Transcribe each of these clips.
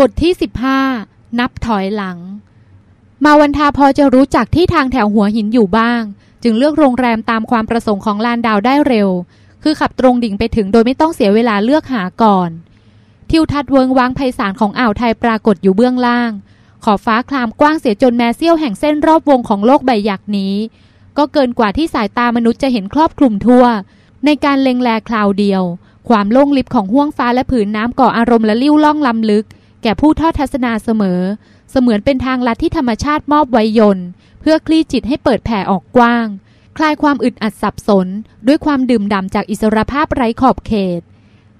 บทที่ 15 นับถอยหลัง มาวันทาพอจะรู้จักที่ทางแถวหัวหินอยู่บ้าง จึงเลือกโรงแรมตามความประสงค์ของลานดาวได้เร็ว คือขับตรงดิ่งไปถึงโดยไม่ต้องเสียเวลาเลือกหาก่อน ทิวทัศน์เวิงว้างไพศาลของอ่าวไทยปรากฏอยู่เบื้องล่าง ขอบฟ้าคลามกว้างเสียจนแม้เสี้ยวแห่งเส้นรอบวงของโลกใบหยักนี้ ก็เกินกว่าที่สายตามนุษย์จะเห็นครอบคลุมทั่ว ในการเล็งแลคราวเดียว ความโล่งลิบของห้วงฟ้าและผืนน้ำก่ออารมณ์และลิ้วล่องลำลึก แก่ผู้ทอดทัศนาเสมอ เสมือนเป็นทางลัดที่ธรรมชาติมอบไวยนเพื่อคลี่จิตให้เปิดแผ่ออกกว้าง คลายความอึดอัดสับสน ด้วยความดื่มด่ำจากอิสรภาพไร้ขอบเขต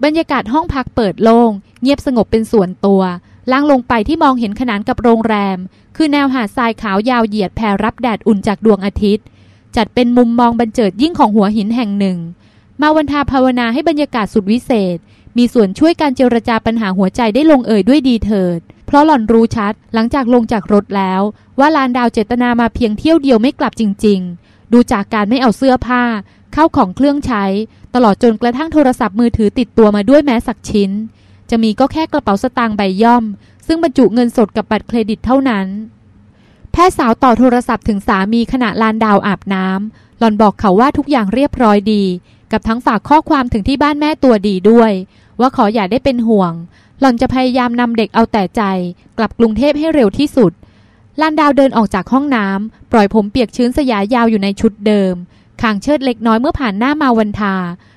บรรยากาศห้องพักเปิดโลง่งเงียบสงบเป็นส่วนตัวล่างลงไปที่มองเห็นขนานกับโรงแรม คือแนวหาดทรายขาวยาวเหยียดแผ่รับแดดอุ่นจากดวงอาทิตย์ จัดเป็นมุมมองบันเจิดยิ่งของหัวหินแห่งหนึ่ง มาวันทาภาวนาให้บรรยากาศสุดวิเศษ มีส่วนช่วยการเจรจาปัญหาหัวใจได้ลงเอ่ยด้วยดีเถิด เพราะหล่อนรู้ชัดหลังจากลงจากรถแล้ว ว่าลานดาวเจตนามาเพียงเที่ยวเดียวไม่กลับจริง ๆ ดูจากการไม่เอาเสื้อผ้า เข้าของเครื่องใช้ ตลอดจนกระทั่งโทรศัพท์มือถือติดตัวมาด้วยแม้สักชิ้น จะมีก็แค่กระเป๋าสตางค์ใบย่อม ซึ่งบรรจุเงินสดกับบัตรเครดิตเท่านั้น แพทย์สาวต่อโทรศัพท์ถึงสามีขณะลานดาวอาบน้ำหล่อนบอกเขาว่าทุกอย่างเรียบร้อยดี กับทั้งฝากข้อความถึงที่บ้านแม่ตัวดีด้วย ว่าขออย่าได้เป็นห่วง หล่อนจะพยายามนำเด็กเอาแต่ใจ กลับกรุงเทพให้เร็วที่สุดลานดาวเดินออกจากห้องน้ำปล่อยผมเปียกชื้นสยายยาวอยู่ในชุดเดิมคางเชิดเล็กน้อยเมื่อผ่านหน้ามาวันทา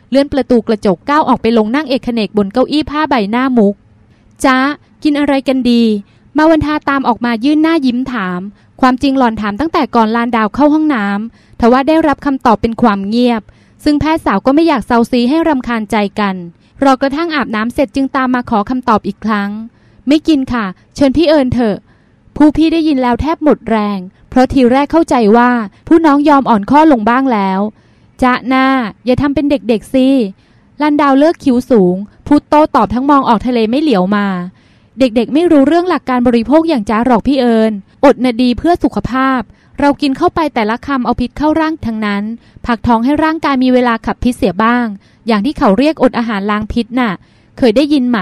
เลื่อนประตูกระจกก้าวออกไปลงนั่งเอกเนกบนเก้าอี้ผ้าใบหน้ามุกจ้ากินอะไรกันดี มาวันทาตามออกมายื่นหน้ายิ้มถาม ความจริงหล่อนถามตั้งแต่ก่อนลานดาวเข้าห้องน้ำทว่าได้รับคำตอบเป็นความเงียบ ซึ่งแพทย์สาวก็ไม่อยากเซาซีให้รำคาญใจกัน รอกระทั่งอาบน้ำเสร็จจึงตามมาขอคำตอบอีกครั้ง ไม่กินค่ะ เชิญพี่เอิญเถอะ ผู้พี่ได้ยินแล้วแทบหมดแรง เพราะทีแรกเข้าใจว่าผู้น้องยอมอ่อนข้อลงบ้างแล้วจะหน้าอย่าทำเป็นเด็กๆสิลันดาวเลิกคิ้วสูง พูดโต้ตอบทั้งมองออกทะเลไม่เหลียวมา เด็กๆ ไม่รู้เรื่องหลักการบริโภคอย่างจ้าหรอกพี่เอิญอดนะดีเพื่อสุขภาพ เรากินเข้าไปแต่ละคำเอาพิษเข้าร่างทั้งนั้น ผักท้องให้ร่างกายมีเวลาขับพิษเสียบ้าง อย่างที่เขาเรียกอดอาหารล้างพิษน่ะ เคยได้ยินไหม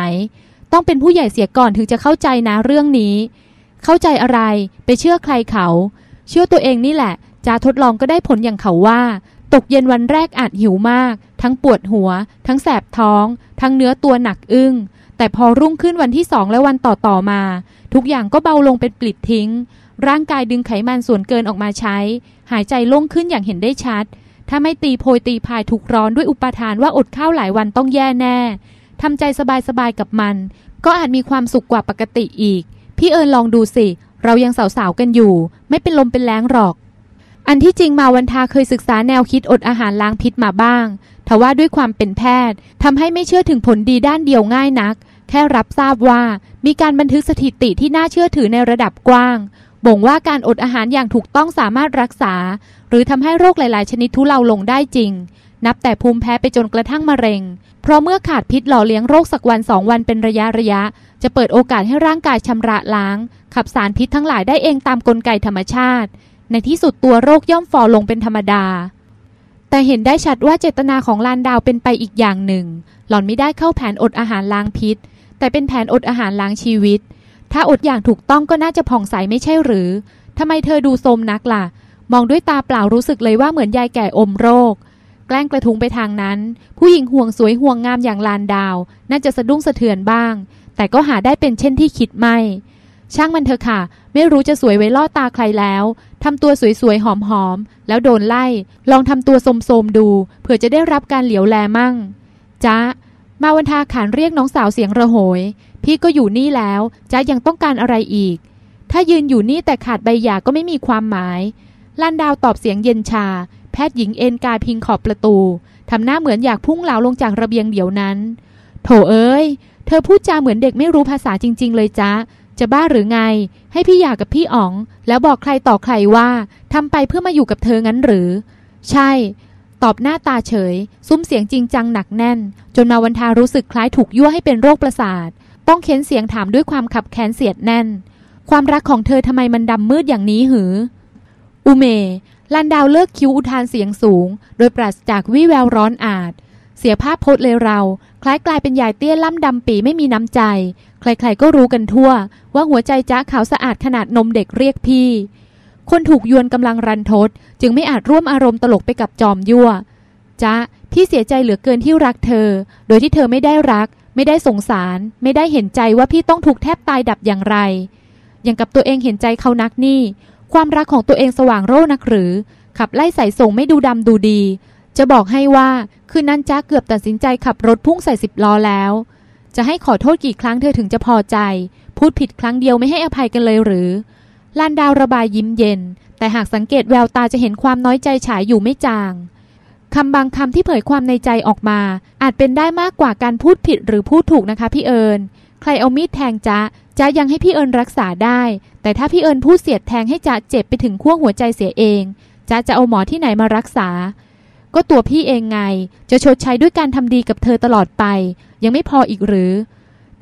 ต้องเป็นผู้ใหญ่เสียก่อนถึงจะเข้าใจนะเรื่องนี้ เข้าใจอะไร ไปเชื่อใครเขา เชื่อตัวเองนี่แหละจาทดลองก็ได้ผลอย่างเขาว่า ตกเย็นวันแรกอาจหิวมาก ทั้งปวดหัว ทั้งแสบท้อง ทั้งเนื้อตัวหนักอึ้ง แต่พอรุ่งขึ้นวันที่สองและวันต่อๆมา ทุกอย่างก็เบาลงเป็นปลิดทิ้ง ร่างกายดึงไขมันส่วนเกินออกมาใช้ หายใจโล่งขึ้นอย่างเห็นได้ชัด ถ้าไม่ตีโพยตีพายถูกร้อนด้วยอุปทานว่าอดข้าวหลายวันต้องแย่แน่ทำใจสบายๆกับมัน ก็อาจมีความสุขกว่าปกติอีก พี่เอิญลองดูสิ เรายังสาวๆกันอยู่ ไม่เป็นลมเป็นแรงหรอก อันที่จริงมาวันทาเคยศึกษาแนวคิดอดอาหารล้างพิษมาบ้างทว่าด้วยความเป็นแพทย์ทำให้ไม่เชื่อถึงผลดีด้านเดียวง่ายนัก แค่รับทราบว่ามีการบันทึกสถิติที่น่าเชื่อถือในระดับกว้าง บ่งว่าการอดอาหารอย่างถูกต้องสามารถรักษา หรือทำให้โรคหลาย ๆ ชนิดทุเลาลงได้จริง นับแต่ภูมิแพ้ไปจนกระทั่งมะเร็ง เพราะเมื่อขาดพิษหล่อเลี้ยงโรคสักวันสองวันเป็นระยะระยะ จะเปิดโอกาสให้ร่างกายชำระล้าง ขับสารพิษทั้งหลายได้เองตามกลไกธรรมชาติ ในที่สุดตัวโรคย่อมฝ่อลงเป็นธรรมดาแต่เห็นได้ชัดว่าเจตนาของลานดาวเป็นไปอีกอย่างหนึ่ง หล่อนไม่ได้เข้าแผนอดอาหารล้างพิษ แต่เป็นแผนอดอาหารล้างชีวิต ถ้าอดอย่างถูกต้องก็น่าจะผ่องใสไม่ใช่หรือ ทำไมเธอดูโทมนักล่ะ มองด้วยตาเปล่ารู้สึกเลยว่าเหมือนยายแก่อมโรค แกล้งกระทุงไปทางนั้น ผู้หญิงห่วงสวยห่วงงามอย่างลานดาว น่าจะสะดุ้งสะเทือนบ้าง แต่ก็หาได้เป็นเช่นที่คิดไม่ ช่างมันเถอะค่ะ ไม่รู้จะสวยไว้ล่อตาใครแล้วทำตัวสวยๆหอมๆแล้วโดนไล่ ลองทำตัวโสมๆดู เผื่อจะได้รับการเหลียวแลมั่งจ้า มาวันทาขานเรียกน้องสาวเสียงระโหย พี่ก็อยู่นี่แล้วจ้ายังต้องการอะไรอีก ถ้ายืนอยู่นี่แต่ขาดใบหย่าก็ไม่มีความหมายลันดาวตอบเสียงเย็นชา แพทย์หญิงเอ็นกายพิงขอบประตูทำหน้าเหมือนอยากพุ่งเหลาลงจากระเบียงเดี๋ยวนั้น โถเอ้ย เธอพูดจาเหมือนเด็กไม่รู้ภาษาจริง ๆ เลยจ้าจะบ้าหรือไง ให้พี่หย่ากับพี่อ๋อง แล้วบอกใครต่อใครว่าทำไปเพื่อมาอยู่กับเธองั้นหรือ ใช่ ตอบหน้าตาเฉย ซุ้มเสียงจริงจังหนักแน่น จนมาวันทารู้สึกคล้ายถูกยั่วให้เป็นโรคประสาทต้องเค้นเสียงถามด้วยความขับแค้นเสียดแน่น ความรักของเธอทำไมมันดำมืดอย่างนี้หือ อุเมลันดาวเลิกคิ้วอุทานเสียงสูง โดยปราศจากวี่แววร้อนอาจ เสียภาพพจน์เลยเรา คล้ายกลายเป็นยายเตี้ยล่ำดำปีไม่มีน้ำใจ ใครๆก็รู้กันทั่ว ว่าหัวใจจ๊ะขาวสะอาดขนาดนมเด็กเรียกพี่ คนถูกยวนกำลังรันทด จึงไม่อาจร่วมอารมณ์ตลกไปกับจอมยั่วจ๊ะพี่เสียใจเหลือเกินที่รักเธอ โดยที่เธอไม่ได้รัก ไม่ได้สงสาร ไม่ได้เห็นใจว่าพี่ต้องถูกแทบตายดับอย่างไร อย่างกับตัวเองเห็นใจเขานักนี่ ความรักของตัวเองสว่างโร่นักหรือ ขับไล่ใส่ส่งไม่ดูดำดูดี จะบอกให้ว่าคืนนั้นจ้าเกือบตัดสินใจขับรถพุ่งใส่สิบล้อแล้ว จะให้ขอโทษกี่ครั้งเธอถึงจะพอใจ พูดผิดครั้งเดียวไม่ให้อภัยกันเลยหรือ ลานดาวระบายยิ้มเย็น แต่หากสังเกตแววตาจะเห็นความน้อยใจฉายอยู่ไม่จางคำบางคำที่เผยความในใจออกมา อาจเป็นได้มากกว่าการพูดผิดหรือพูดถูกนะคะพี่เอิญใครเอามีดแทงจ๊ะจ๊ะยังให้พี่เอิญรักษาได้ แต่ถ้าพี่เอิญพูดเสียดแทงให้จ๊ะเจ็บไปถึงขั้วหัวใจเสียเองจ๊ะจะเอาหมอที่ไหนมารักษา ก็ตัวพี่เองไง จะชดใช้ด้วยการทำดีกับเธอตลอดไป ยังไม่พออีกหรือ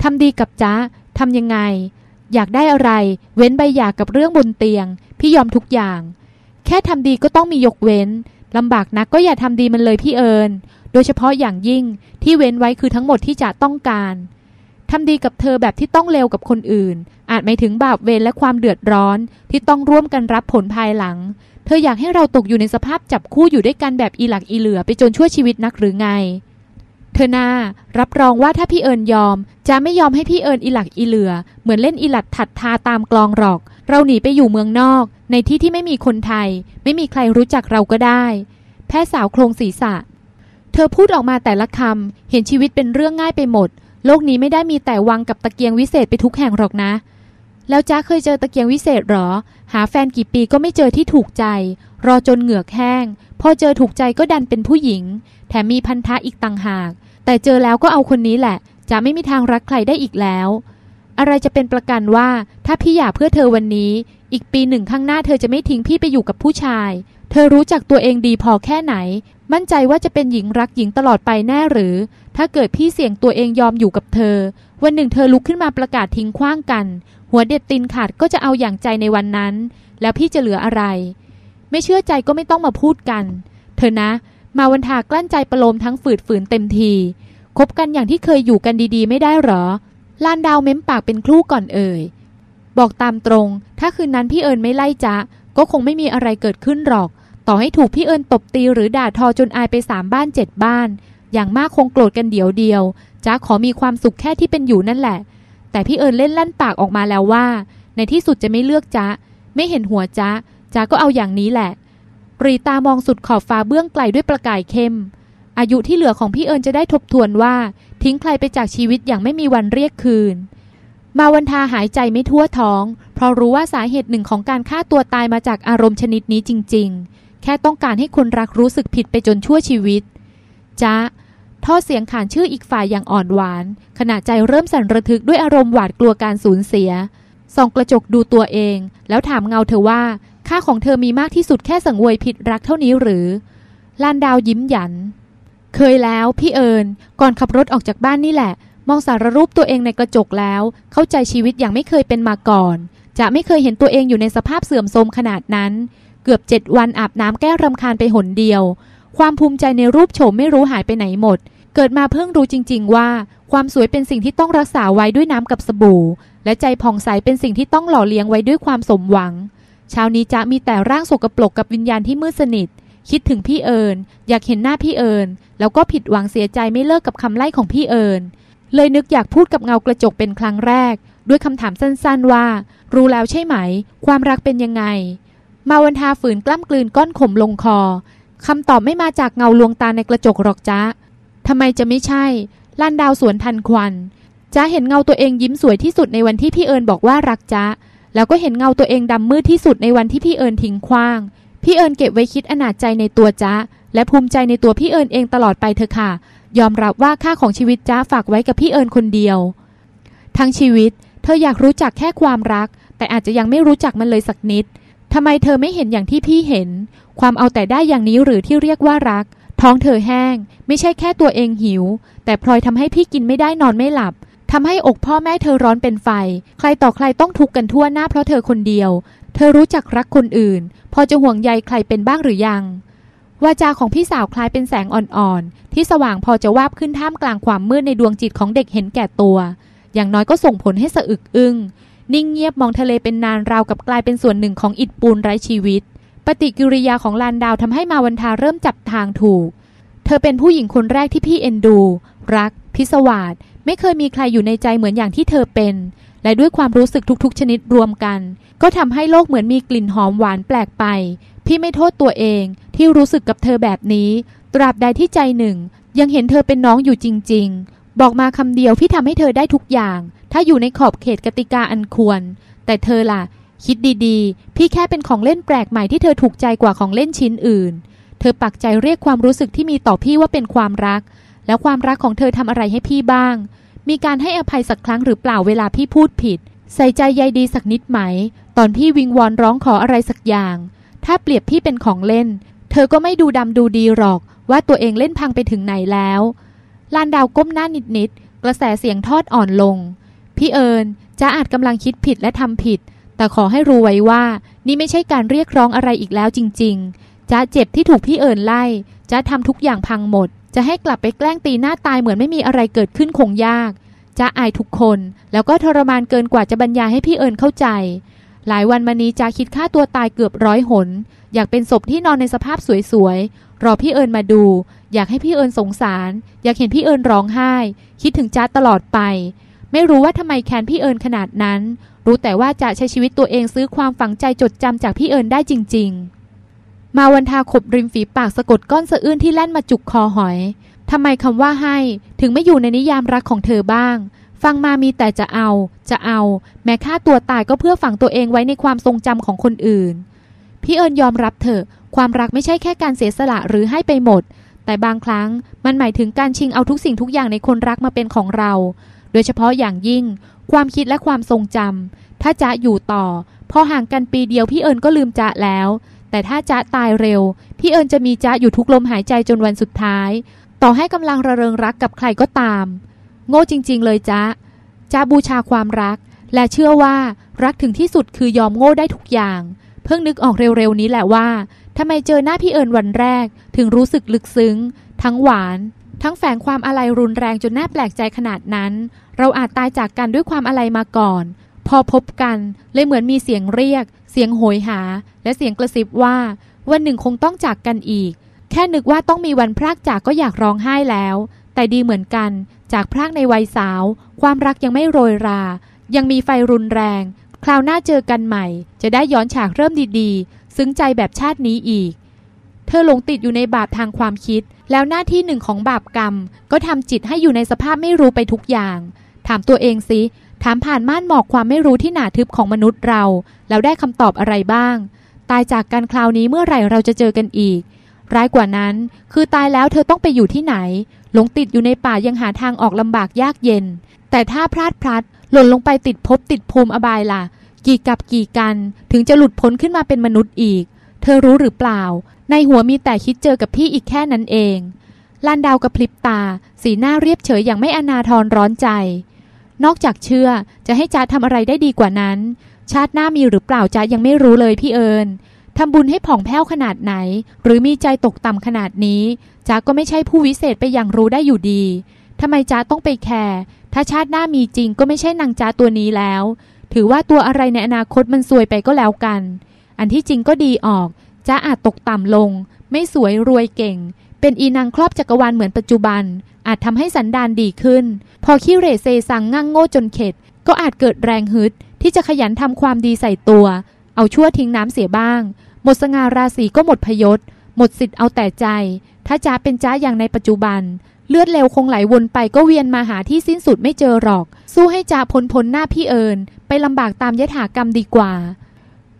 ทำดีกับจ๊ะทำยังไง อยากได้อะไร เว้นใบหย่ากับเรื่องบนเตียง พี่ยอมทุกอย่าง แค่ทำดีก็ต้องมียกเว้นลำบากนักก็อย่าทำดีมันเลยพี่เอิญโดยเฉพาะอย่างยิ่งที่เว้นไว้คือทั้งหมดที่จะต้องการทำดีกับเธอแบบที่ต้องเลวกับคนอื่น อาจไม่ถึงบาปเวรและความเดือดร้อนที่ต้องร่วมกันรับผลภายหลัง เธออยากให้เราตกอยู่ในสภาพจับคู่อยู่ด้วยกันแบบอีหลักอีเหลือไปจนชั่วชีวิตนักหรือไง เธอนารับรองว่าถ้าพี่เอิญยอม จะไม่ยอมให้พี่เอิญอีหลักอีเหลือ เหมือนเล่นอีหลัดถัดทาตามกลองหรอก เราหนีไปอยู่เมืองนอก ในที่ที่ไม่มีคนไทย ไม่มีใครรู้จักเราก็ได้ แพทย์สาวโครงศีรษะ เธอพูดออกมาแต่ละคำเห็นชีวิตเป็นเรื่องง่ายไปหมด โลกนี้ไม่ได้มีแต่วังกับตะเกียงวิเศษไปทุกแห่งหรอกนะ แล้วจ้าเคยเจอตะเกียงวิเศษหรอ หาแฟนกี่ปีก็ไม่เจอที่ถูกใจ รอจนเหงือกแห้ง พอเจอถูกใจก็ดันเป็นผู้หญิง แถมมีพันธะอีกต่างหาก แต่เจอแล้วก็เอาคนนี้แหละ จะไม่มีทางรักใครได้อีกแล้ว อะไรจะเป็นประกันว่าถ้าพี่อยากเพื่อเธอวันนี้ อีกปีหนึ่งข้างหน้าเธอจะไม่ทิ้งพี่ไปอยู่กับผู้ชาย เธอรู้จักตัวเองดีพอแค่ไหน มั่นใจว่าจะเป็นหญิงรักหญิงตลอดไปแน่หรือ ถ้าเกิดพี่เสี่ยงตัวเองยอมอยู่กับเธอ วันหนึ่งเธอลุกขึ้นมาประกาศทิ้งขว้างกัน หัวเด็ดตินขาดก็จะเอาอย่างใจในวันนั้น แล้วพี่จะเหลืออะไร ไม่เชื่อใจก็ไม่ต้องมาพูดกัน เธอนะ มาวันทากลั้นใจประโลมทั้งฝืดฝืนเต็มทีคบกันอย่างที่เคยอยู่กันดีๆ ไม่ได้หรอ ลานดาวเม้มปากเป็นครู่ก่อนเอ่ย บอกตามตรง ถ้าคืนนั้นพี่เอิญไม่ไล่จ๊ะ ก็คงไม่มีอะไรเกิดขึ้นหรอก ต่อให้ถูกพี่เอิญตบตีหรือด่าทอจนอายไปสามบ้านเจ็ดบ้าน อย่างมากคงโกรธกันเดียวเดียวจ้าขอมีความสุขแค่ที่เป็นอยู่นั่นแหละ แต่พี่เอิญเล่นลั่นปากออกมาแล้วว่า ในที่สุดจะไม่เลือกจ้าไม่เห็นหัวจ้า จ้าก็เอาอย่างนี้แหละ รีตามองสุดขอบฟ้าเบื้องไกลด้วยประกายเข้ม อายุที่เหลือของพี่เอิญจะได้ทบทวนว่า ทิ้งใครไปจากชีวิตอย่างไม่มีวันเรียกคืน มาวันทาหายใจไม่ทั่วท้อง เพราะรู้ว่าสาเหตุหนึ่งของการฆ่าตัวตายมาจากอารมณ์ชนิดนี้จริง ๆ แค่ต้องการให้คนรักรู้สึกผิดไปจนชั่วชีวิตจ้าท่อเสียงขานชื่ออีกฝ่ายอย่างอ่อนหวาน ขณะใจเริ่มสั่นระทึกด้วยอารมณ์หวาดกลัวการสูญเสียส่องกระจกดูตัวเอง แล้วถามเงาเธอว่า ค่าของเธอมีมากที่สุดแค่สังเวยผิดรักเท่านี้หรือลานดาวยิ้มหยัน เคยแล้วพี่เอิญก่อนขับรถออกจากบ้านนี่แหละ มองสารรูปตัวเองในกระจกแล้ว เข้าใจชีวิตอย่างไม่เคยเป็นมาก่อน จะไม่เคยเห็นตัวเองอยู่ในสภาพเสื่อมโทรมขนาดนั้น เกือบเจ็ดวันอาบน้ำแก้รำคาญไปหนเดียว ความภูมิใจในรูปโฉมไม่รู้หายไปไหนหมด เกิดมาเพิ่งรู้จริง ๆ ว่า ความสวยเป็นสิ่งที่ต้องรักษาไว้ด้วยน้ำกับสบู่ และใจผ่องใสเป็นสิ่งที่ต้องหล่อเลี้ยงไว้ด้วยความสมหวัง เช้านี้จะมีแต่ร่างสกปรกกับวิญญาณที่มืดสนิท คิดถึงพี่เอิญอยากเห็นหน้าพี่เอิญแล้วก็ผิดหวังเสียใจไม่เลิกกับคำไล่ของพี่เอิญเลยนึกอยากพูดกับเงากระจกเป็นครั้งแรก ด้วยคำถามสั้นๆว่า รู้แล้วใช่ไหม ความรักเป็นยังไง มาวันทาฝืนกล้ำกลืนก้อนขมลงคอคำตอบไม่มาจากเงาลวงตาในกระจกหรอกจ้าทำไมจะไม่ใช่ลันดาวสวนทันควันจ้าเห็นเงาตัวเองยิ้มสวยที่สุดในวันที่พี่เอิญบอกว่ารักจ้า แล้วก็เห็นเงาตัวเองดำมืดที่สุดในวันที่พี่เอิญทิ้งคว้าง พี่เอิญเก็บไว้คิดอนาจใจในตัวจ้าและภูมิใจในตัวพี่เอิญเองตลอดไปเถอะค่ะ ยอมรับว่าค่าของชีวิตจ้าฝากไว้กับพี่เอิญคนเดียว ทั้งชีวิต เธออยากรู้จักแค่ความรัก แต่อาจจะยังไม่รู้จักมันเลยสักนิดทำไมเธอไม่เห็นอย่างที่พี่เห็น ความเอาแต่ได้อย่างนี้หรือที่เรียกว่ารัก ท้องเธอแห้ง ไม่ใช่แค่ตัวเองหิว แต่พลอยทำให้พี่กินไม่ได้นอนไม่หลับ ทำให้อกพ่อแม่เธอร้อนเป็นไฟ ใครต่อใครต้องทุกข์กันทั่วหน้าเพราะเธอคนเดียว เธอรู้จักรักคนอื่น พอจะห่วงใยใครเป็นบ้างหรือยัง วาจาของพี่สาวคล้ายเป็นแสงอ่อนๆ ที่สว่างพอจะวาบขึ้นท่ามกลางความมืดในดวงจิตของเด็กเห็นแก่ตัว อย่างน้อยก็ส่งผลให้สะอึกอึง้ง นิ่งเงียบมองทะเลเป็นนานราวกับกลายเป็นส่วนหนึ่งของอิฐปูนไร้ชีวิต ปฏิกิริยาของลานดาวทำให้มาวันทาเริ่มจับทางถูก เธอเป็นผู้หญิงคนแรกที่พี่เอ็นดู รัก พิศวาส ไม่เคยมีใครอยู่ในใจเหมือนอย่างที่เธอเป็น และด้วยความรู้สึกทุกๆ ชนิดรวมกัน ก็ทำให้โลกเหมือนมีกลิ่นหอมหวานแปลกไป พี่ไม่โทษตัวเองที่รู้สึกกับเธอแบบนี้ ตราบใดที่ใจหนึ่ง ยังเห็นเธอเป็นน้องอยู่จริง ๆ บอกมาคำเดียวพี่ทำให้เธอได้ทุกอย่าง ถ้าอยู่ในขอบเขตกติกาอันควร แต่เธอล่ะ คิดดีๆ พี่แค่เป็นของเล่นแปลกใหม่ที่เธอถูกใจกว่าของเล่นชิ้นอื่น เธอปักใจเรียกความรู้สึกที่มีต่อพี่ว่าเป็นความรัก แล้วความรักของเธอทำอะไรให้พี่บ้าง มีการให้อภัยสักครั้งหรือเปล่าเวลาพี่พูดผิด ใส่ใจใยดีสักนิดไหม ตอนพี่วิงวอนร้องขออะไรสักอย่าง ถ้าเปรียบพี่เป็นของเล่น เธอก็ไม่ดูดำดูดีหรอก ว่าตัวเองเล่นพังไปถึงไหนแล้วลานดาวก้มหน้านิดๆกระแสเสียงทอดอ่อนลง พี่เอิญจะอาจกำลังคิดผิดและทำผิด แต่ขอให้รู้ไว้ว่า นี่ไม่ใช่การเรียกร้องอะไรอีกแล้วจริง ๆจ้าเจ็บที่ถูกพี่เอิญไล่จ้าทำทุกอย่างพังหมด จะให้กลับไปแกล้งตีหน้าตายเหมือนไม่มีอะไรเกิดขึ้นคงยากจ้าอายทุกคน แล้วก็ทรมานเกินกว่าจะบรรยายให้พี่เอิญเข้าใจ หลายวันมานี้จ้าคิดฆ่าตัวตายเกือบร้อยหน อยากเป็นศพที่นอนในสภาพสวยๆ รอพี่เอิญมาดู อยากให้พี่เอิญสงสาร อยากเห็นพี่เอิญร้องไห้ คิดถึงจ้าตลอดไป ไม่รู้ว่าทำไมแคนพี่เอิญขนาดนั้น รู้แต่ว่าจะใช้ชีวิตตัวเองซื้อความฝังใจจดจำจากพี่เอิญได้จริง ๆ มาวันทาขบริมฝีปากสะกดก้อนสะอื้นที่แล่นมาจุกคอหอยทำไมคำว่าให้ถึงไม่อยู่ในนิยามรักของเธอบ้าง ฟังมามีแต่จะเอา จะเอา แม้ฆ่าตัวตายก็เพื่อฝังตัวเองไว้ในความทรงจำของคนอื่น พี่เอิญยอมรับเถอะ ความรักไม่ใช่แค่การเสียสละหรือให้ไปหมด แต่บางครั้งมันหมายถึงการชิงเอาทุกสิ่งทุกอย่างในคนรักมาเป็นของเรา โดยเฉพาะอย่างยิ่ง ความคิดและความทรงจำถ้าจะอยู่ต่อ พอห่างกันปีเดียวพี่เอิญก็ลืมจะแล้ว แต่ถ้าจ๊ะตายเร็ว พี่เอิญจะมีจ๊ะอยู่ทุกลมหายใจจนวันสุดท้าย ต่อให้กำลังระเริงรักกับใครก็ตาม โง่จริง ๆ เลยจ๊ะจ๊ะบูชาความรัก และเชื่อว่ารักถึงที่สุดคือยอมโง่ได้ทุกอย่าง เพิ่งนึกออกเร็วๆนี้แหละว่าทำไมเจอหน้าพี่เอิญวันแรก ถึงรู้สึกลึกซึ้ง ทั้งหวาน ทั้งแฝงความอะไรรุนแรงจนน่าแปลกใจขนาดนั้น เราอาจตายจากกันด้วยความอะไรมาก่อน พอพบกันเลยเหมือนมีเสียงเรียก เสียงโหยหา และเสียงกระซิบว่า วันหนึ่งคงต้องจากกันอีก แค่นึกว่าต้องมีวันพรากจากก็อยากร้องไห้แล้ว แต่ดีเหมือนกัน จากพรากในวัยสาว ความรักยังไม่โรยรา ยังมีไฟรุนแรง คราวหน้าเจอกันใหม่ จะได้ย้อนฉากเริ่มดีๆ ซึ้งใจแบบชาตินี้อีก เธอหลงติดอยู่ในบาปทางความคิด แล้วหน้าที่หนึ่งของบาปกรรม ก็ทำจิตให้อยู่ในสภาพไม่รู้ไปทุกอย่าง ถามตัวเองสิถามผ่านม่านหมอกความไม่รู้ที่หนาทึบของมนุษย์เรา แล้วได้คำตอบอะไรบ้าง ตายจากกันคราวนี้เมื่อไหร่เราจะเจอกันอีก ร้ายกว่านั้น คือตายแล้วเธอต้องไปอยู่ที่ไหน หลงติดอยู่ในป่ายังหาทางออกลำบากยากเย็น แต่ถ้าพลาดพลัด หล่นลงไปติดภพติดภูมิอบายล่ะ กี่กับกี่กันถึงจะหลุดพ้นขึ้นมาเป็นมนุษย์อีก เธอรู้หรือเปล่า ในหัวมีแต่คิดเจอกับพี่อีกแค่นั้นเองลานดาวกระพริบตา สีหน้าเรียบเฉยอย่างไม่อนาทรร้อนใจ นอกจากเชื่อจะให้จ้าทำอะไรได้ดีกว่านั้น ชาติหน้ามีหรือเปล่าจ้ายังไม่รู้เลยพี่เอิญทำบุญให้ผ่องแผ้วขนาดไหน หรือมีใจตกต่ำขนาดนี้จ้าก็ไม่ใช่ผู้วิเศษไปอย่างรู้ได้อยู่ดีทำไมจ้าต้องไปแคร์ถ้าชาติหน้ามีจริงก็ไม่ใช่นางจ้าตัวนี้แล้ว ถือว่าตัวอะไรในอนาคตมันซวยไปก็แล้วกัน อันที่จริงก็ดีออกจ้าอาจตกต่ำลง ไม่สวยรวยเก่ง เป็นอีนางครอบจักรวาลเหมือนปัจจุบัน อาจทำให้สันดานดีขึ้น พอขี้เรเซซังงั่งโง่จนเข็ด ก็อาจเกิดแรงฮึด ที่จะขยันทำความดีใส่ตัว เอาชั่วทิ้งน้ำเสียบ้าง หมดสง่าราศีก็หมดพยศ หมดสิทธิ์เอาแต่ใจ ถ้าจ้าเป็นจ้าอย่างในปัจจุบัน เลือดเร็วคงไหลวนไปก็เวียนมาหาที่สิ้นสุดไม่เจอหรอก สู้ให้จ้าพ้นพ้นหน้าพี่เอิญไปลำบากตามยถากรรมดีกว่า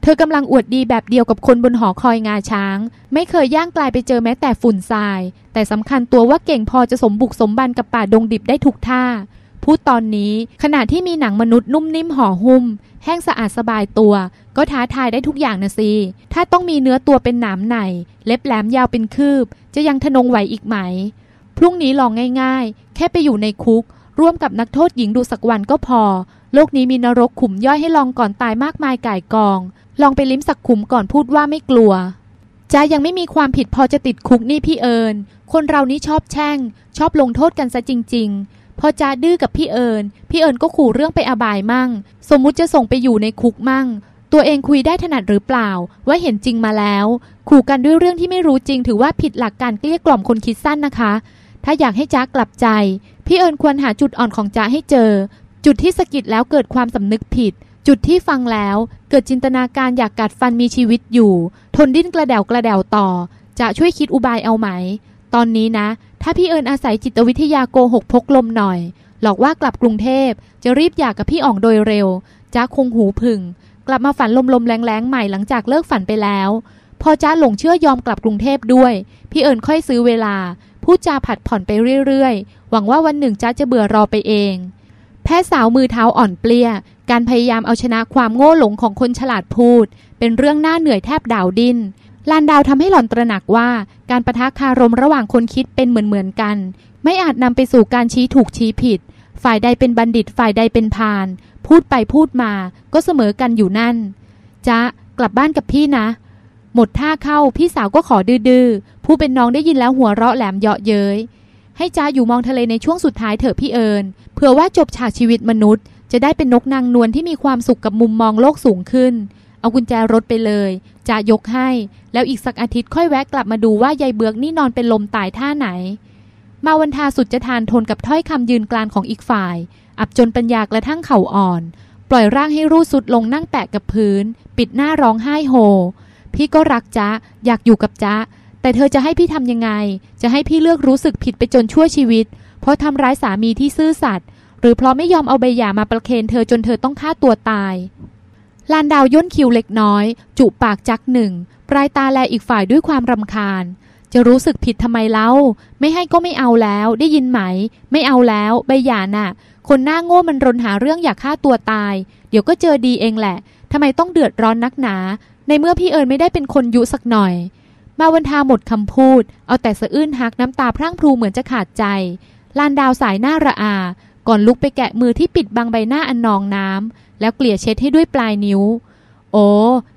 เธอกำลังอวดดีแบบเดียวกับคนบนหอคอยงาช้าง ไม่เคยย่างกลายไปเจอแม้แต่ฝุ่นทราย แต่สำคัญตัวว่าเก่งพอจะสมบุกสมบันกับป่าดงดิบได้ทุกท่า พูดตอนนี้ขณะที่มีหนังมนุษย์นุ่มนิ่มห่อหุ้ม แห้งสะอาดสบายตัว ก็ท้าทายได้ทุกอย่างนะสิถ้าต้องมีเนื้อตัวเป็นหนามไหน เล็บแหลมยาวเป็นคืบ จะยังทนงไหวอีกไหม พรุ่งนี้ลองง่ายๆ แค่ไปอยู่ในคุก ร่วมกับนักโทษหญิงดูสักวันก็พอ โลกนี้มีนรกขุมย่อยให้ลองก่อนตายมากมายก่ายกอง ลองไปลิ้มสักขุมก่อนพูดว่าไม่กลัวจ้ายังไม่มีความผิดพอจะติดคุกนี่พี่เอิญคนเรานี่ชอบแช่ง ชอบลงโทษกันซะจริง ๆ พอจ้าดื้อกับพี่เอิญพี่เอิญก็ขู่เรื่องไปอบายมั่ง สมมุติจะส่งไปอยู่ในคุกมั่ง ตัวเองคุยได้ถนัดหรือเปล่า ว่าเห็นจริงมาแล้ว ขู่กันด้วยเรื่องที่ไม่รู้จริง ถือว่าผิดหลักการเกลี้ยกล่อมคนคิดสั้นนะคะ ถ้าอยากให้จ้ากลับใจ พี่เอิญควรหาจุดอ่อนของจ้าให้เจอ จุดที่สะกิดแล้วเกิดความสำนึกผิด จุดที่ฟังแล้วเกิดจินตนาการอยากกัดฟันมีชีวิตอยู่ ทนดิ้นกระเดวกระเดวต่อจะช่วยคิดอุบายเอาไหม ตอนนี้นะ ถ้าพี่เอิญอาศัยจิตวิทยาโกหกพกลมหน่อย หลอกว่ากลับกรุงเทพจะรีบหย่ากกับพี่อ่องโดยเร็วจ้าคงหูผึ่ง กลับมาฝันลมๆแรงๆใหม่หลังจากเลิกฝันไปแล้ว พอจ้าหลงเชื่อยอมกลับกรุงเทพด้วย พี่เอิญค่อยซื้อเวลาพูดจาผัดผ่อนไปเรื่อยๆ หวังว่าวันหนึ่งจ้าจะเบื่อรอไปเอง แพทย์สาวมือเท้าอ่อนเปลี้ย การพยายามเอาชนะความโง่หลงของคนฉลาดพูด เป็นเรื่องน่าเหนื่อยแทบดาวดิ้น ลานดาวทำให้หล่อนตระหนักว่าการประทะคารมระหว่างคนคิดเป็นเหมือนๆกัน ไม่อาจนำไปสู่การชี้ถูกชี้ผิด ฝ่ายใดเป็นบัณฑิตฝ่ายใดเป็นพาลพูดไปพูดมาก็เสมอกันอยู่นั่นจ๊ะกลับบ้านกับพี่นะ หมดท่าเข้าพี่สาวก็ขอดื้อๆผู้เป็นน้องได้ยินแล้วหัวเราะแหลมเยาะเย้ยให้จ้าอยู่มองทะเลในช่วงสุดท้ายเถอะพี่เอิญเผื่อว่าจบฉากชีวิตมนุษย์ จะได้เป็นนกนางนวลที่มีความสุขกับมุมมองโลกสูงขึ้น เอากุญแจรถไปเลย จะยกให้ แล้วอีกสักอาทิตย์ค่อยแวะกลับมาดูว่ายายเบือกนี่นอนเป็นลมตายท่าไหน มาวันทาสุดจะทานทนกับถ้อยคำยืนกลานของอีกฝ่าย อับจนปัญญากระทั่งเข่าอ่อน ปล่อยร่างให้รูดสุดลงนั่งแปะกับพื้น ปิดหน้าร้องไห้โฮ พี่ก็รักจ๊ะ อยากอยู่กับจ๊ะ แต่เธอจะให้พี่ทำยังไง จะให้พี่เลือกรู้สึกผิดไปจนชั่วชีวิต เพราะทำร้ายสามีที่ซื่อสัตย์หรือเพราะไม่ยอมเอาใบหย่ามาประเคนเธอจนเธอต้องฆ่าตัวตาย ลานดาวย่นคิวเล็กน้อย จุปากจักหนึ่ง ปลายตาแลอีกฝ่ายด้วยความรำคาญ จะรู้สึกผิดทำไมเล่า ไม่ให้ก็ไม่เอาแล้ว ได้ยินไหม ไม่เอาแล้ว ใบหย่าน่ะ คนหน้าโง่มันรนหาเรื่องอยากฆ่าตัวตาย เดี๋ยวก็เจอดีเองแหละทำไมต้องเดือดร้อนนักหนา ในเมื่อพี่เอิญไม่ได้เป็นคนยุสักหน่อย มาวันทาหมดคำพูด เอาแต่สะอื้นฮักน้ำตาพรั่งพรูเหมือนจะขาดใจ ลานดาวสายหน้าระอา ก่อนลุกไปแกะมือที่ปิดบังใบหน้าอันนองน้ำ แล้วเกลี่ยเช็ดให้ด้วยปลายนิ้ว โอ้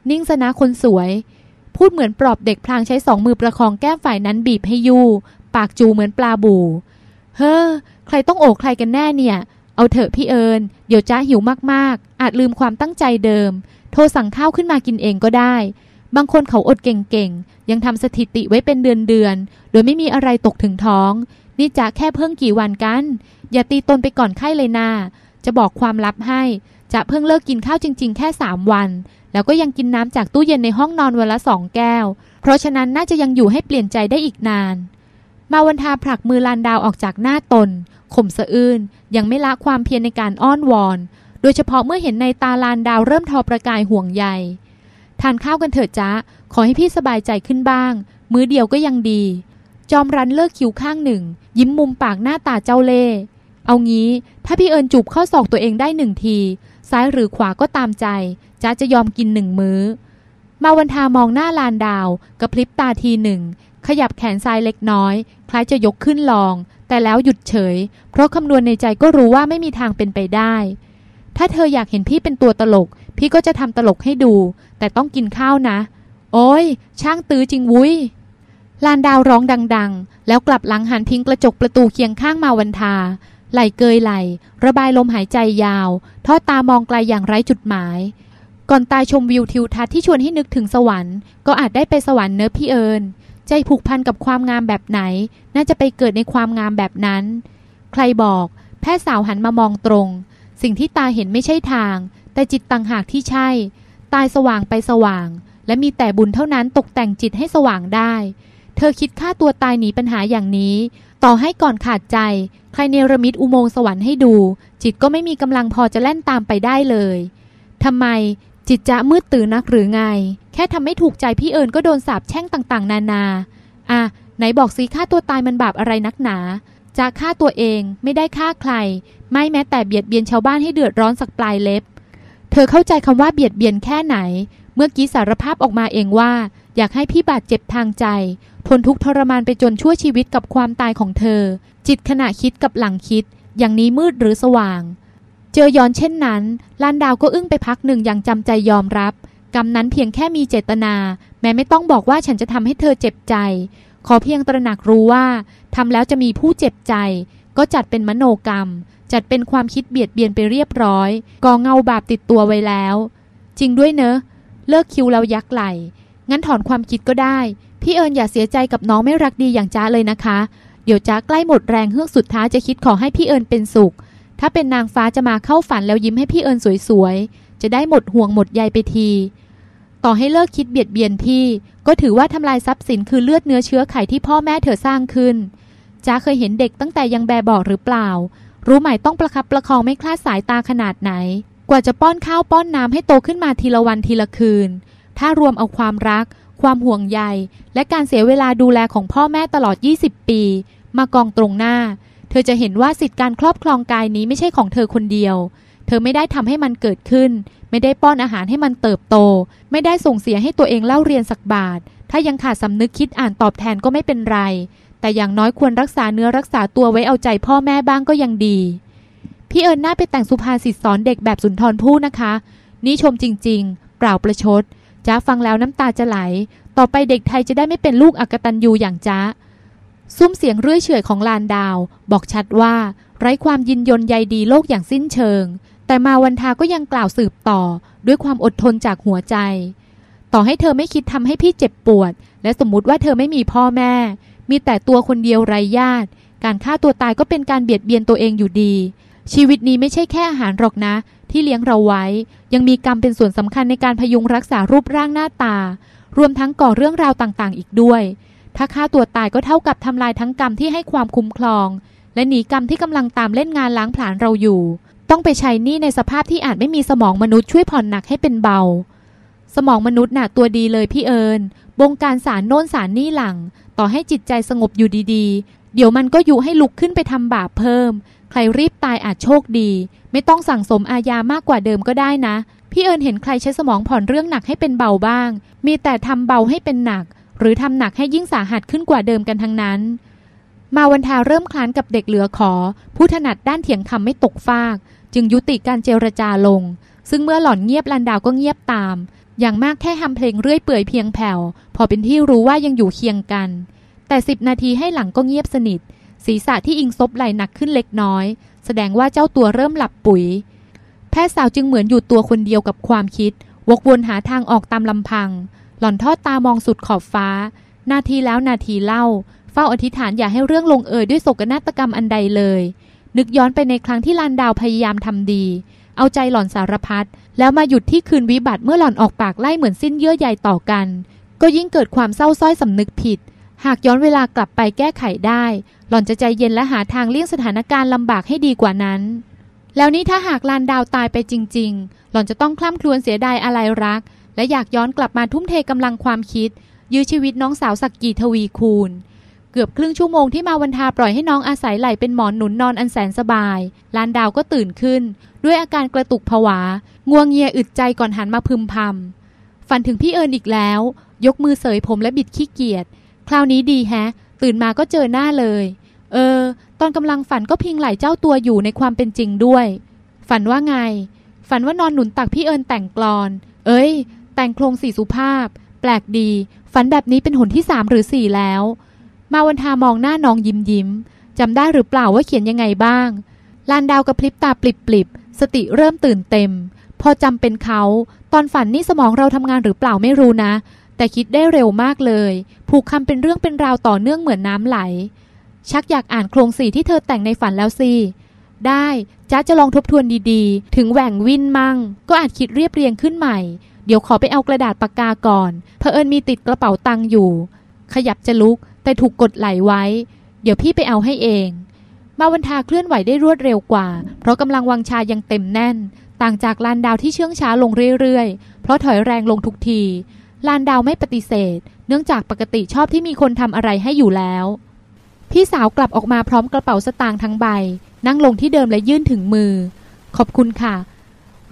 นิ่งสนะคนสวย พูดเหมือนปลอบเด็กพลางใช้สองมือประคองแก้มฝ่ายนั้นบีบให้ยู่ ปากจูเหมือนปลาบูเฮ้อใครต้องโอกใครกันแน่เนี่ย เอาเถอะพี่เอิญเดี๋ยวจ้าหิวมากๆ อาจลืมความตั้งใจเดิม โทรสั่งข้าวขึ้นมากินเองก็ได้ บางคนเขาอดเก่งๆ ยังทำสถิติไว้เป็นเดือนๆ โดยไม่มีอะไรตกถึงท้อง นี่จะแค่เพิ่งกี่วันกัน อย่าตีตนไปก่อนไข้เลยนา จะบอกความลับให้ จะเพิ่งเลิกกินข้าวจริง ๆ แค่สามวัน แล้วก็ยังกินน้ำจากตู้เย็นในห้องนอนวันละสองแก้ว เพราะฉะนั้นน่าจะยังอยู่ให้เปลี่ยนใจได้อีกนาน มาวันทาผลักมือลานดาวออกจากหน้าตน ข่มสะอื้นยังไม่ละความเพียรในการอ้อนวอน โดยเฉพาะเมื่อเห็นในตาลานดาวเริ่มทอประกายห่วงใยทานข้าวกันเถิดจ้าขอให้พี่สบายใจขึ้นบ้าง มื้อเดียวก็ยังดี จอมรันเลิกคิ้วข้างหนึ่ง ยิ้มมุมปากหน้าตาเจ้าเล่ เอางี้ ถ้าพี่เอิญจูบข้อศอกตัวเองได้หนึ่งที ซ้ายหรือขวาก็ตามใจจ้าจะยอมกินหนึ่งมือ้อ มาวันทามองหน้าลานดาวกระพริบตาทีหนึ่ง ขยับแขนซ้ายเล็กน้อย คล้ายจะยกขึ้นลอง แต่แล้วหยุดเฉย เพราะคำนวณในใจก็รู้ว่าไม่มีทางเป็นไปได้ ถ้าเธออยากเห็นพี่เป็นตัวตลก พี่ก็จะทำตลกให้ดู แต่ต้องกินข้าวนะ โอ้ยช่างตื้อจริงวุ้ยลานดาวร้องดัง ๆ แล้วกลับหลังหันพิงกระจกประตูเคียงข้างมาวันทา ไหลเกยไหล ระบายลมหายใจยาว ทอดตามองไกลอย่างไร้จุดหมาย ก่อนตายชมวิวทิวทัศน์ที่ชวนให้นึกถึงสวรรค์ ก็อาจได้ไปสวรรค์เนอะพี่เอิญใจผูกพันกับความงามแบบไหน น่าจะไปเกิดในความงามแบบนั้น ใครบอก แพทย์สาวหันมามองตรง สิ่งที่ตาเห็นไม่ใช่ทาง แต่จิตต่างหากที่ใช่ ตายสว่างไปสว่าง และมีแต่บุญเท่านั้นตกแต่งจิตให้สว่างได้ เธอคิดฆ่าตัวตายหนีปัญหาอย่างนี้ ต่อให้ก่อนขาดใจ ใครเนรมิตอุโมงค์สวรรค์ให้ดู จิตก็ไม่มีกำลังพอจะแล่นตามไปได้เลยทำไมจิตจะมืดตื่นนักหรือไง แค่ทำไม่ถูกใจพี่เอิญก็โดนสาปแช่งต่างๆ นานา อะ ไหนบอกสิฆ่าตัวตายมันบาปอะไรนักหนา จะฆ่าตัวเองไม่ได้ฆ่าใคร ไม่แม้แต่เบียดเบียนชาวบ้านให้เดือดร้อนสักปลายเล็บ เธอเข้าใจคำว่าเบียดเบียนแค่ไหน เมื่อกี้สารภาพออกมาเองว่า อยากให้พี่บาดเจ็บทางใจ ทนทุกข์ทรมานไปจนชั่วชีวิตกับความตายของเธอ จิตขณะคิดกับหลังคิด อย่างนี้มืดหรือสว่าง เจอย้อนเช่นนั้นลานดาวก็อึ้งไปพักหนึ่งอย่างจำใจยอมรับ กรรมนั้นเพียงแค่มีเจตนา แม้ไม่ต้องบอกว่าฉันจะทำให้เธอเจ็บใจ ขอเพียงตระหนักรู้ว่าทำแล้วจะมีผู้เจ็บใจ ก็จัดเป็นมโนกรรม จัดเป็นความคิดเบียดเบียนไปเรียบร้อยกองเงาบาปติดตัวไว้แล้ว จริงด้วยเนอะ เลิกคิวแล้วยักไหล งั้นถอนความคิดก็ได้ พี่เอิญอย่าเสียใจกับน้องไม่รักดีอย่างจ้าเลยนะคะ เดี๋ยวจ้าใกล้หมดแรงเฮือกสุดท้ายจะคิดขอให้พี่เอิญเป็นสุข ถ้าเป็นนางฟ้าจะมาเข้าฝันแล้วยิ้มให้พี่เอิญสวยๆ จะได้หมดห่วงหมดใยไปที ต่อให้เลิกคิดเบียดเบียนพี่ ก็ถือว่าทำลายทรัพย์สินคือเลือดเนื้อเชื้อไขที่พ่อแม่เธอสร้างขึ้นจ้าเคยเห็นเด็กตั้งแต่ยังแบบบอกหรือเปล่า รู้ไหมต้องประคับประคองไม่คลาดสายตาขนาดไหน กว่าจะป้อนข้าวป้อนน้ำให้โตขึ้นมาทีละวันทีละคืน ถ้ารวมเอาความรัก ความห่วงใย และการเสียเวลาดูแลของพ่อแม่ตลอด 20 ปี มากองตรงหน้า เธอจะเห็นว่าสิทธิการครอบครองกายนี้ไม่ใช่ของเธอคนเดียว เธอไม่ได้ทำให้มันเกิดขึ้น ไม่ได้ป้อนอาหารให้มันเติบโต ไม่ได้ส่งเสียให้ตัวเองเล่าเรียนสักบาท ถ้ายังขาดสำนึกคิดอ่านตอบแทนก็ไม่เป็นไร แต่อย่างน้อยควรรักษาเนื้อรักษาตัวไว้เอาใจพ่อแม่บ้างก็ยังดีพี่เอิญน่าไปแต่งสุภาษิตสอนเด็กแบบสุนทรภู่นะคะ นี่ชมจริง ๆ เปล่าประชด จ้าฟังแล้วน้ำตาจะไหล ต่อไปเด็กไทยจะได้ไม่เป็นลูกอักตันยูอย่างจ้าซุ้มเสียงเรื่อยเฉยของลานดาว บอกชัดว่า ไร้ความยินยนใยดีโลกอย่างสิ้นเชิง แต่มาวันทาก็ยังกล่าวสืบต่อ ด้วยความอดทนจากหัวใจ ต่อให้เธอไม่คิดทำให้พี่เจ็บปวด และสมมุติว่าเธอไม่มีพ่อแม่ มีแต่ตัวคนเดียวไร้ญาติ การฆ่าตัวตายก็เป็นการเบียดเบียนตัวเองอยู่ดี ชีวิตนี้ไม่ใช่แค่อาหารหรอกนะ ที่เลี้ยงเราไว้ ยังมีกรรมเป็นส่วนสำคัญในการพยุงรักษารูปร่างหน้าตา รวมทั้งก่อเรื่องราวต่างๆ อีกด้วย ถ้าฆ่าตัวตายก็เท่ากับทำลายทั้งกรรมที่ให้ความคุ้มครอง และหนีกรรมที่กำลังตามเล่นงานล้างผลาญเราอยู่ ต้องไปใช้หนี้ในสภาพที่อาจไม่มีสมองมนุษย์ช่วยผ่อนหนักให้เป็นเบา สมองมนุษย์น่ะตัวดีเลยพี่เอิญบงการสารโน่นสารนี่หลัง ต่อให้จิตใจสงบอยู่ดีๆ เดี๋ยวมันก็ยุให้ลุกขึ้นไปทำบาปเพิ่ม ใครรีบตายอาจโชคดี ไม่ต้องสั่งสมอาญามากกว่าเดิมก็ได้นะ พี่เอิญเห็นใครใช้สมองผ่อนเรื่องหนักให้เป็นเบาบ้าง มีแต่ทำเบาให้เป็นหนัก หรือทำหนักให้ยิ่งสาหัสขึ้นกว่าเดิมกันทั้งนั้น มาวันทาเริ่มคลานกับเด็กเหลือขอ ผู้ถนัดด้านเถียงคำไม่ตกฟาก จึงยุติการเจรจาลง ซึ่งเมื่อหล่อนเงียบลันดาวก็เงียบตาม อย่างมากแค่ทำเพลงเรื่อยเปื่อยเพียงแผ่ว พอเป็นที่รู้ว่ายังอยู่เคียงกัน แต่สิบนาทีให้หลังก็เงียบสนิท ศีรษะที่อิงซบไหลหนักขึ้นเล็กน้อย แสดงว่าเจ้าตัวเริ่มหลับปุ๋ย แพทย์สาวจึงเหมือนอยู่ตัวคนเดียวกับความคิด วกวนหาทางออกตามลำพัง หล่อนทอดตามองสุดขอบฟ้า นาทีแล้วนาทีเล่า เฝ้าอธิษฐานอย่าให้เรื่องลงเอยด้วยโศกนาฏกรรมอันใดเลย นึกย้อนไปในครั้งที่ลานดาวพยายามทำดี เอาใจหล่อนสารพัดแล้วมาหยุดที่คืนวิบัติเมื่อหล่อนออกปากไล่เหมือนสิ้นเยื่อใยต่อกัน ก็ยิ่งเกิดความเศร้าส้อยสำนึกผิด หากย้อนเวลากลับไปแก้ไขได้ หล่อนจะใจเย็นและหาทางเลี่ยงสถานการณ์ลำบากให้ดีกว่านั้น แล้วนี่ถ้าหากลานดาวตายไปจริง ๆ หล่อนจะต้องคล่ำครวญเสียดายอะไรรัก และอยากย้อนกลับมาทุ่มเทกำลังความคิด ยื้อชีวิตน้องสาวสักกีทวีคูณ เกือบครึ่งชั่วโมงที่มาวันทาปล่อยให้น้องอาศัยไหลเป็นหมอนหนุนนอนอันแสนสบาย ลานดาวก็ตื่นขึ้น ด้วยอาการกระตุกผวา งัวงเงียอึดใจก่อนหันมาพึมพำฝันถึงพี่เอิญอีกแล้ว ยกมือเสยผมและบิดขี้เกียจ คราวนี้ดีแฮะ ตื่นมาก็เจอหน้าเลย เออ ตอนกำลังฝันก็พิงไหลเจ้าตัวอยู่ในความเป็นจริงด้วย ฝันว่าไง ฝันว่านอนหนุนตักพี่เอิญแต่งกลอน เอ้ย แต่งโครงสีสุภาพ แปลกดี ฝันแบบนี้เป็นหนที่สามหรือสี่แล้ว มาวันทามองหน้าน้องยิ้มยิ้มจำได้หรือเปล่าว่าเขียนยังไงบ้าง ลานดาวกระพริบตาปลิบปลิบสติเริ่มตื่นเต็ม พอจำเป็นเขา ตอนฝันนี่สมองเราทำงานหรือเปล่าไม่รู้นะ แต่คิดได้เร็วมากเลย ผูกคำเป็นเรื่องเป็นราวต่อเนื่องเหมือนน้ำไหล ชักอยากอ่านโครงสี่ที่เธอแต่งในฝันแล้วสิได้จ้าจะลองทบทวนดีๆ ถึงแหว่งวินมั่ง ก็อาจคิดเรียบเรียงขึ้นใหม่ เดี๋ยวขอไปเอากระดาษปากกาก่อนเผอิญมีติดกระเป๋าตังค์อยู่ ขยับจะลุก แต่ถูกกดไหลไว้ เดี๋ยวพี่ไปเอาให้เอง มาวันทาเคลื่อนไหวได้รวดเร็วกว่า เพราะกำลังวังชายังเต็มแน่น ต่างจากลานดาวที่เชื่องช้าลงเรื่อยๆ เพราะถอยแรงลงทุกที ลานดาวไม่ปฏิเสธ เนื่องจากปกติชอบที่มีคนทำอะไรให้อยู่แล้ว พี่สาวกลับออกมาพร้อมกระเป๋าสตางค์ทั้งใบ นั่งลงที่เดิมและยื่นถึงมือ ขอบคุณค่ะ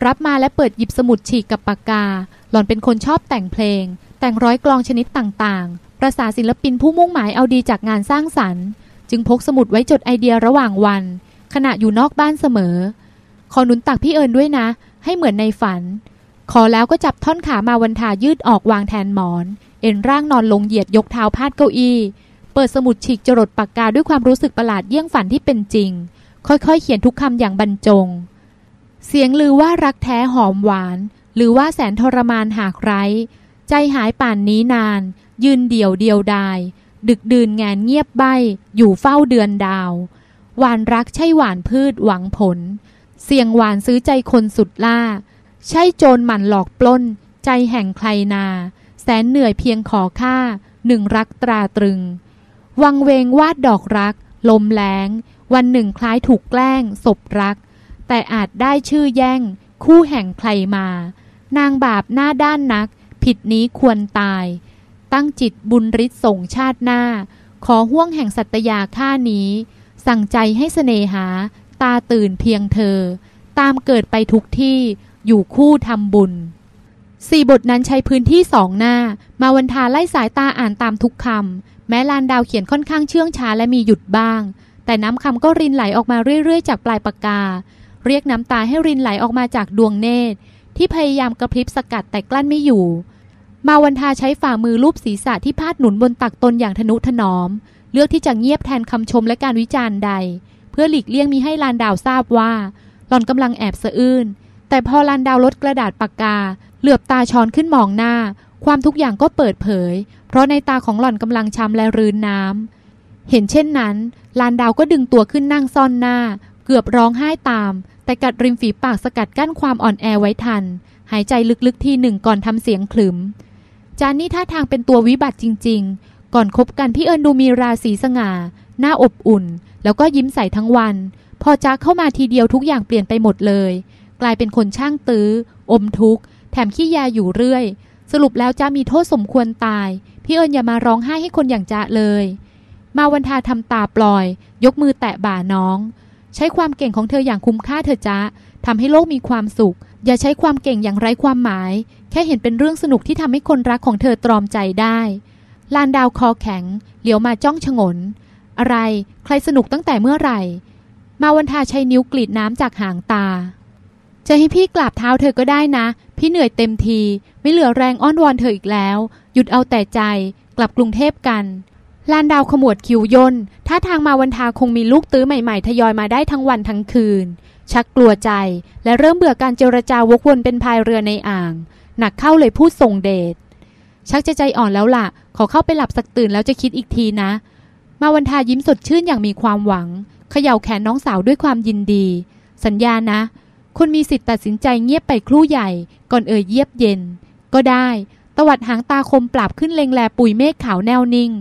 รับมาและเปิดหยิบสมุดฉีกกับปากกา หล่อนเป็นคนชอบแต่งเพลง แต่งร้อยกลองชนิดต่างๆ ประสาศิลปินผู้มุ่งหมายเอาดีจากงานสร้างสรรค์ จึงพกสมุดไว้จดไอเดียระหว่างวัน ขณะอยู่นอกบ้านเสมอ ขอหนุนตักพี่เอิญด้วยนะ ให้เหมือนในฝัน ขอแล้วก็จับท่อนขามาวันทายืดออกวางแทนหมอน เอ็นร่างนอนลงเหยียดยกเท้าพาดเก้าอี้ เปิดสมุดฉีกจรดปากกาด้วยความรู้สึกประหลาดเยี่ยงฝันที่เป็นจริง ค่อยๆ เขียนทุกคำอย่างบรรจง เสียงลือว่ารักแท้หอมหวาน หรือว่าแสนทรมานหากไร้ ใจหายป่านนี้นาน ยืนเดี่ยวเดียวดาย ดึกดื่นแงนเงียบใบ อยู่เฝ้าเดือนดาว หวานรักใช่หวานพืชหวังผล เสียงหวานซื้อใจคนสุดล่า ใช่โจรหมันหลอกปล้น ใจแห่งใครนา แสนเหนื่อยเพียงขอค่าหนึ่งรักตราตรึง วังเวงวาดดอกรัก ลมแรงวันหนึ่งคล้ายถูกแกล้งศพรัก แต่อาจได้ชื่อแย่ง คู่แห่งใครมา นางบาปหน้าด้านนัก ผิดนี้ควรตาย ตั้งจิตบุญริศส่งชาติหน้า ขอห่วงแห่งสัตยาค่านี้ สั่งใจให้เสน่หา ตาตื่นเพียงเธอ ตามเกิดไปทุกที่อยู่คู่ทำบุญ สี่บทนั้นใช้พื้นที่สองหน้า มาวันทาไล่สายตาอ่านตามทุกคำ แม้ลานดาวเขียนค่อนข้างเชื่องช้าและมีหยุดบ้าง แต่น้ำคำก็รินไหลออกมาเรื่อยๆ จากปลายปากกา เรียกน้ำตาให้รินไหลออกมาจากดวงเนตร ที่พยายามกระพริบสกัดแต่กลั้นไม่อยู่ มาวันทาใช้ฝ่ามือลูบศีรษะที่พาดหนุนบนตักตนอย่างทนุถนอม เลือกที่จะเงียบแทนคำชมและการวิจารณ์ใด เพื่อหลีกเลี่ยงมีให้ลานดาวทราบว่า หล่อนกำลังแอบสะอื้นแต่พอลานดาวลดกระดาษปากกา เหลือบตาช้อนขึ้นมองหน้า ความทุกอย่างก็เปิดเผย เพราะในตาของหล่อนกำลังช้ำและรื้นน้ำเห็นเช่นนั้น ลานดาวก็ดึงตัวขึ้นนั่งซ่อนหน้า เกือบร้องไห้ตาม แต่กัดริมฝีปากสกัดกั้นความอ่อนแอไว้ทัน หายใจลึกๆทีหนึ่งก่อนทำเสียงขลึม จานนี่ท่าทางเป็นตัววิบัติจริง ๆ ก่อนคบกันพี่เอิญดูมีราศีสง่า หน้าอบอุ่น แล้วก็ยิ้มใส่ทั้งวัน พอจ้าเข้ามาทีเดียวทุกอย่างเปลี่ยนไปหมดเลย กลายเป็นคนช่างตื้อ อมทุกข์ แถมขี้ยาอยู่เรื่อย สรุปแล้วจ้ามีโทษสมควรตาย พี่เอิญอย่ามาร้องไห้ให้คนอย่างจ้าเลย มาวันทาทำตาปล่อย ยกมือแตะบ่าน้อง ใช้ความเก่งของเธออย่างคุ้มค่าเถอจ้าทำให้โลกมีความสุข อย่าใช้ความเก่งอย่างไร้ความหมาย แค่เห็นเป็นเรื่องสนุกที่ทำให้คนรักของเธอตรอมใจได้ลานดาวคอแข็ง เหลียวมาจ้องชงน อะไร ใครสนุกตั้งแต่เมื่อไหร่ มาวันทาใช้นิ้วกรีดน้ำจากหางตา จะให้พี่กราบเท้าเธอก็ได้นะ พี่เหนื่อยเต็มที ไม่เหลือแรงอ้อนวอนเธออีกแล้ว หยุดเอาแต่ใจ กลับกรุงเทพกัน ลานดาวขมวดคิ้วย่นท่าทางมาวันทาคงมีลูกตื้อใหม่ๆ ทยอยมาได้ทั้งวันทั้งคืน ชักกลัวใจและเริ่มเบื่อการเจรจาวกวนเป็นพายเรือในอ่าง หนักเข้าเลยพูดส่งเดช ชักจะใจอ่อนแล้วล่ะ ขอเข้าไปหลับสักตื่นแล้วจะคิดอีกทีนะ มาวันทายิ้มสดชื่นอย่างมีความหวัง เขย่าแขนน้องสาวด้วยความยินดี สัญญานะ คุณมีสิทธิ์ตัดสินใจเงียบไปครู่ใหญ่ ก่อนเอ่ยเยียบเย็น ก็ได้ตวัดหางตาคมปราบขึ้นเลงแลปุยเมฆขาวแนวนิ่ง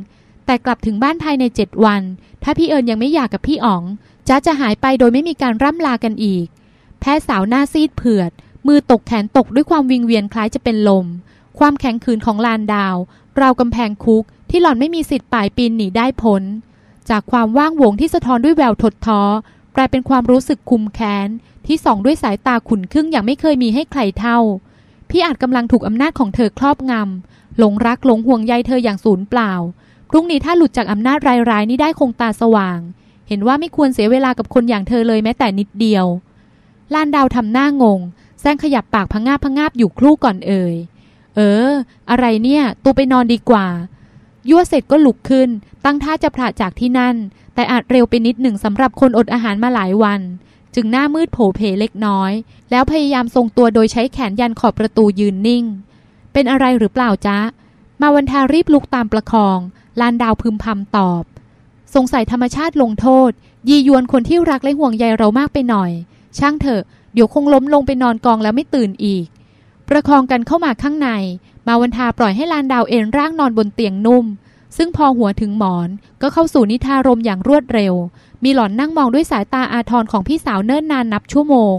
แต่กลับถึงบ้านภายในเจ็ดวัน ถ้าพี่เอิญยังไม่อยากกับพี่อ๋องจ้าจะหายไปโดยไม่มีการร่ำลากันอีก แพ้สาวหน้าซีดเผือด มือตกแขนตกด้วยความวิงเวียนคล้ายจะเป็นลม ความแข็งขืนของลานดาว ราวกำแพงคุก ที่หล่อนไม่มีสิทธิ์ป่ายปีนหนีได้พ้น จากความว่างวงที่สะท้อนด้วยแววถดท้อ กลายเป็นความรู้สึกคุมแค้น ที่ส่องด้วยสายตาขุนครึ่งอย่างไม่เคยมีให้ใครเท่า พี่อาจกำลังถูกอำนาจของเธอครอบงำหลงรักหลงห่วงใยเธออย่างสูญเปล่า พรุ่งนี้ถ้าหลุดจากอำนาจรายๆนี้ได้คงตาสว่าง เห็นว่าไม่ควรเสียเวลากับคนอย่างเธอเลยแม้แต่นิดเดียวลานดาวทำหน้างงแซงขยับปากพะงาบพะงาบอยู่ครู่ก่อนเอ่ยเออ อะไรเนี่ย ตูไปนอนดีกว่ายั่วเสร็จก็ลุกขึ้น ตั้งท่าจะพระจากที่นั่น แต่อาจเร็วไปนิดหนึ่งสำหรับคนอดอาหารมาหลายวัน จึงหน้ามืดโผเพเล็กน้อย แล้วพยายามทรงตัวโดยใช้แขนยันขอบประตูยืนนิ่ง เป็นอะไรหรือเปล่าจ๊ะ มาวันทารีบลุกตามประคอง ลานดาวพึมพำตอบ สงสัยธรรมชาติลงโทษ ยียวนคนที่รักและห่วงใยเรามากไปหน่อย ช่างเถอะ เดี๋ยวคงล้มลงไปนอนกองแล้วไม่ตื่นอีก ประคองกันเข้ามาข้างใน มาวันทาปล่อยให้ลานดาวเอนร่างนอนบนเตียงนุ่ม ซึ่งพอหัวถึงหมอนก็เข้าสู่นิทารมอย่างรวดเร็ว มีหล่อนนั่งมองด้วยสายตาอาทรของพี่สาวเนิ่นนานนับชั่วโมง